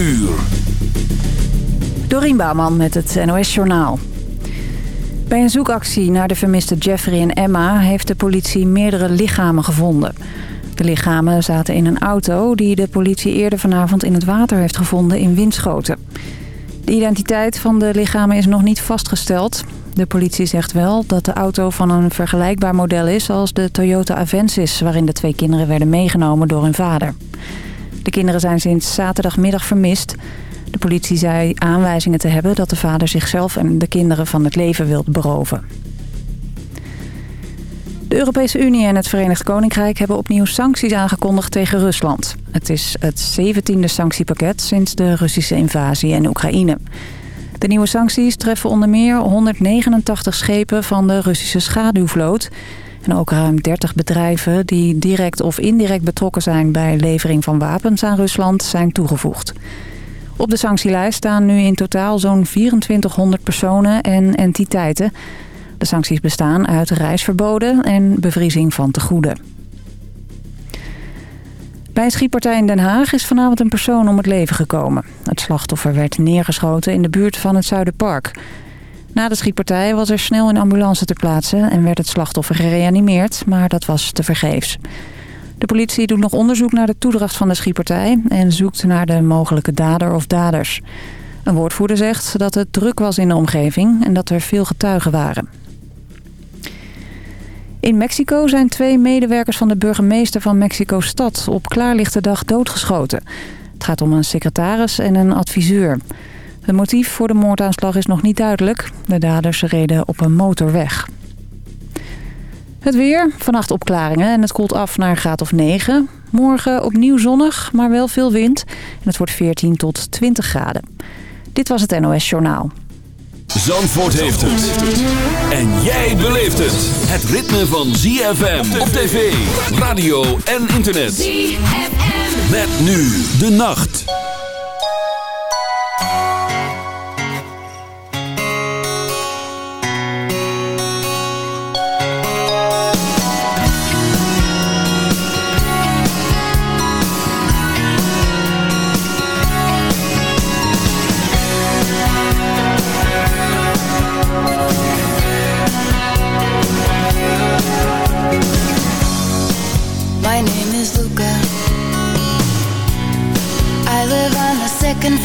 uur. Dorien Bouwman met het NOS Journaal. Bij een zoekactie naar de vermiste Jeffrey en Emma... heeft de politie meerdere lichamen gevonden. De lichamen zaten in een auto... die de politie eerder vanavond in het water heeft gevonden in Winschoten. De identiteit van de lichamen is nog niet vastgesteld. De politie zegt wel dat de auto van een vergelijkbaar model is... als de Toyota Avensis... waarin de twee kinderen werden meegenomen door hun vader. De kinderen zijn sinds zaterdagmiddag vermist... De politie zei aanwijzingen te hebben dat de vader zichzelf en de kinderen van het leven wil beroven. De Europese Unie en het Verenigd Koninkrijk hebben opnieuw sancties aangekondigd tegen Rusland. Het is het 17e sanctiepakket sinds de Russische invasie in Oekraïne. De nieuwe sancties treffen onder meer 189 schepen van de Russische schaduwvloot... en ook ruim 30 bedrijven die direct of indirect betrokken zijn bij levering van wapens aan Rusland zijn toegevoegd. Op de sanctielijst staan nu in totaal zo'n 2400 personen en entiteiten. De sancties bestaan uit reisverboden en bevriezing van tegoeden. Bij een schietpartij in Den Haag is vanavond een persoon om het leven gekomen. Het slachtoffer werd neergeschoten in de buurt van het Zuiderpark. Na de schietpartij was er snel een ambulance ter plaatse en werd het slachtoffer gereanimeerd, maar dat was tevergeefs. De politie doet nog onderzoek naar de toedracht van de schietpartij... en zoekt naar de mogelijke dader of daders. Een woordvoerder zegt dat het druk was in de omgeving... en dat er veel getuigen waren. In Mexico zijn twee medewerkers van de burgemeester van Mexico-stad... op klaarlichte dag doodgeschoten. Het gaat om een secretaris en een adviseur. Het motief voor de moordaanslag is nog niet duidelijk. De daders reden op een motor weg. Het weer, vannacht opklaringen en het koelt af naar een graad of 9. Morgen opnieuw zonnig, maar wel veel wind. En het wordt 14 tot 20 graden. Dit was het NOS Journaal. Zandvoort heeft het. En jij beleeft het. Het ritme van ZFM op tv, radio en internet. ZFM. Met nu de nacht.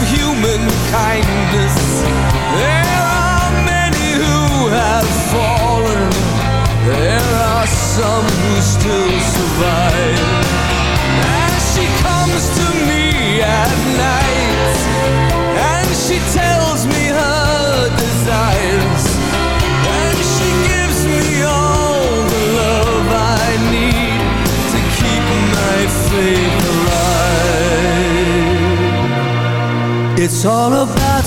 of human kindness. There are many who have fallen. There are some who still survive. It's all about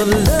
the love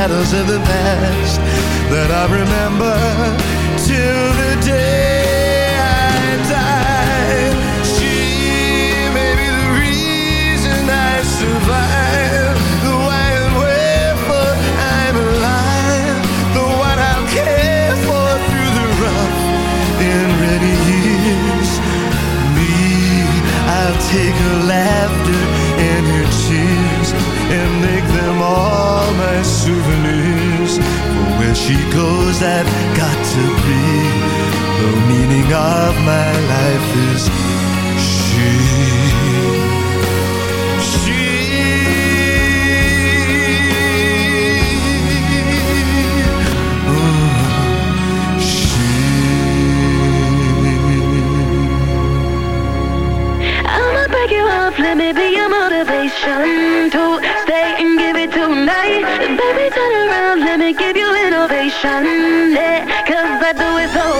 shadows of the past that I remember till the day I die. She may be the reason I survive, the I'm alive, the one I care for through the rough and years. Me, I take her laughter and her tears and they as souvenirs. For where she goes, I've got to be. The meaning of my life is she. She. Oh, she. I'ma break you off, let me be your motivation to stay in Baby, turn around, let me give you an ovation. Yeah, cause I do it so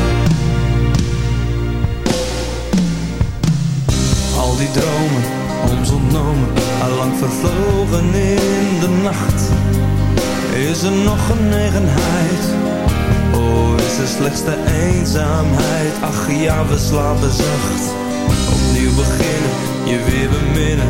Dromen, ons ontnomen, allang vervlogen in de nacht. Is er nog genegenheid? Oh, is er slechts de eenzaamheid? Ach ja, we slapen zacht. Opnieuw beginnen, je weer beminnen.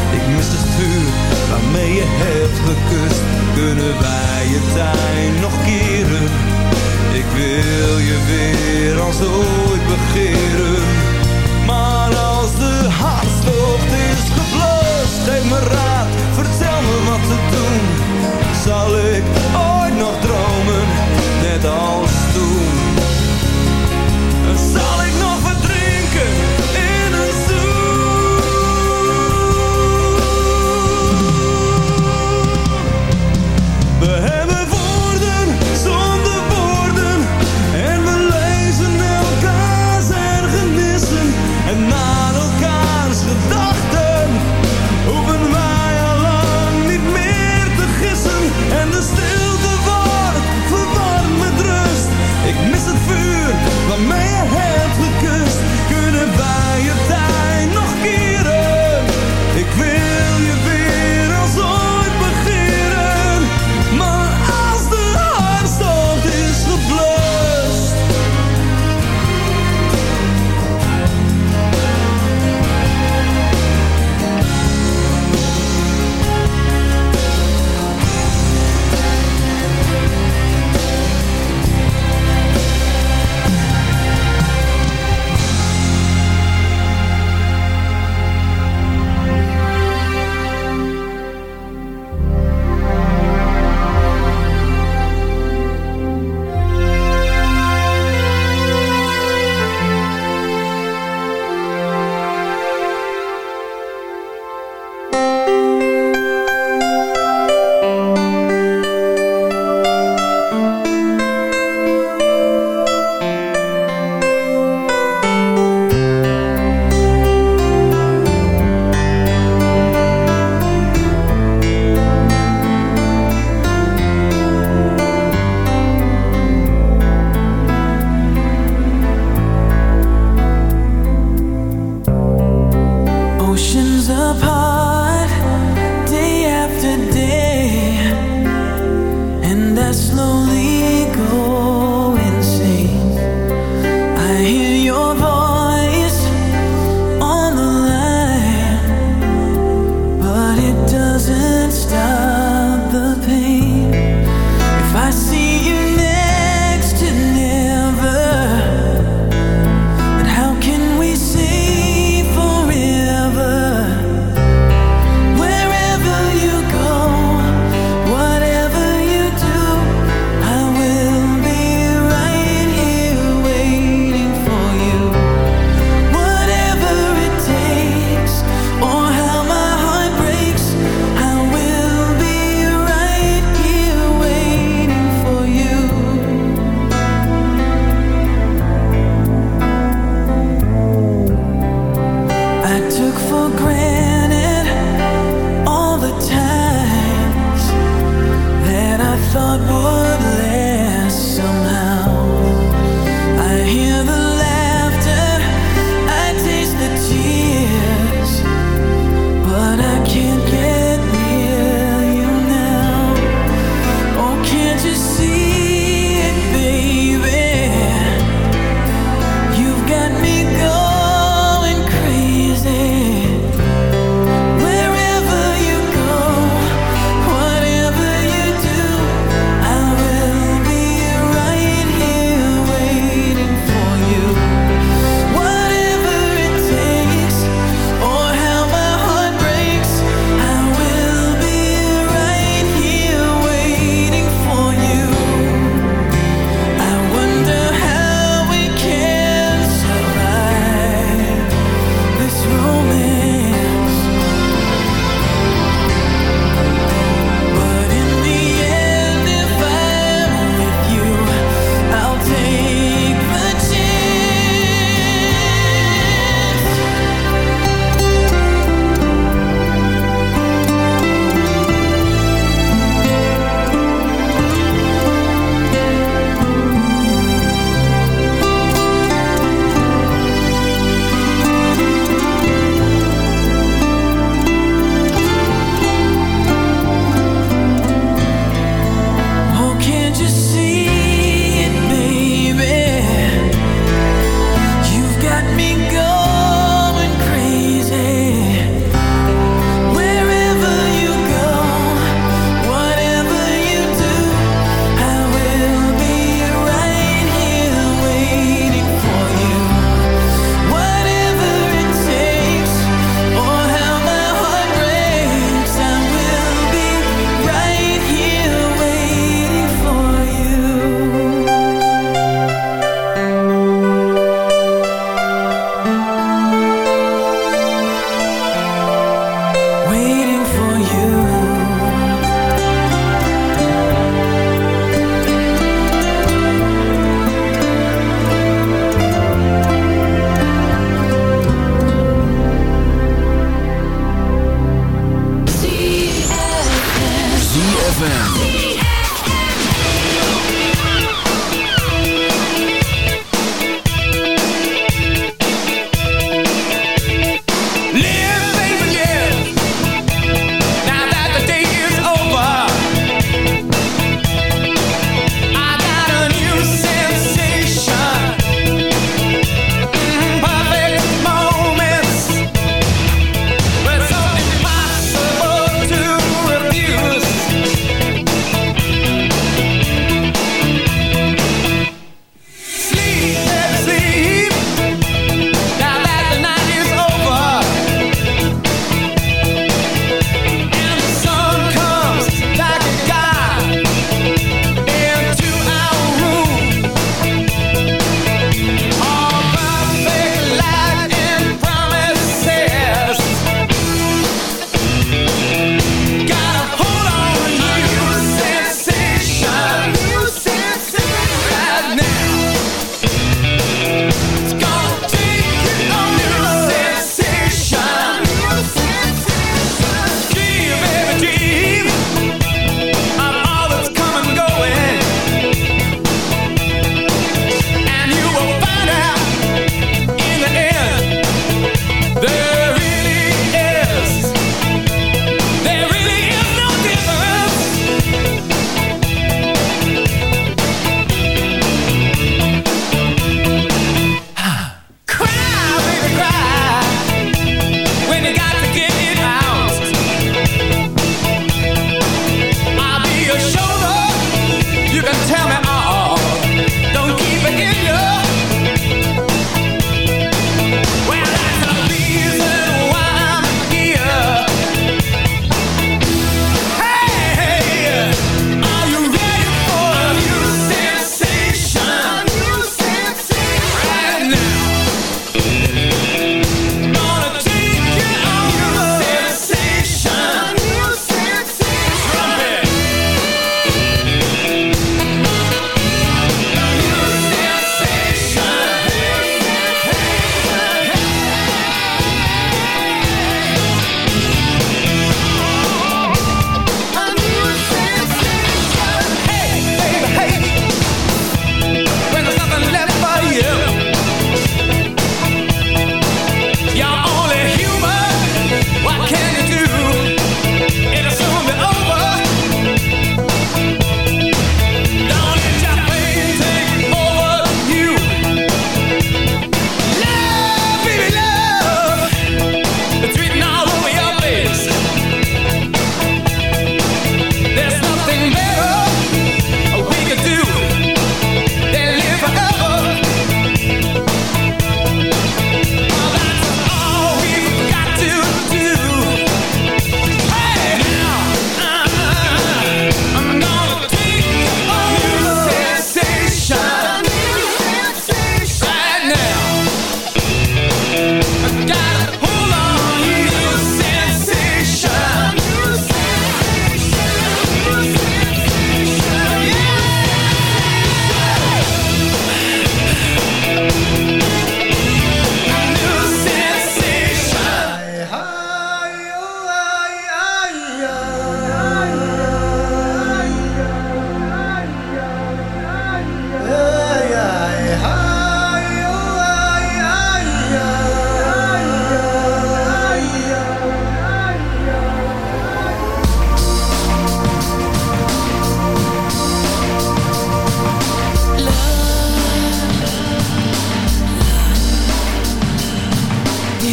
Waarmee je hebt gekust. Kunnen wij je tijd nog keren? Ik wil je weer als ooit begeren. Maar als de hartstocht is geblust, geef me raad, vertel me wat te doen. Zal ik ooit nog dromen, net als toen? Zal ik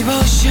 冒险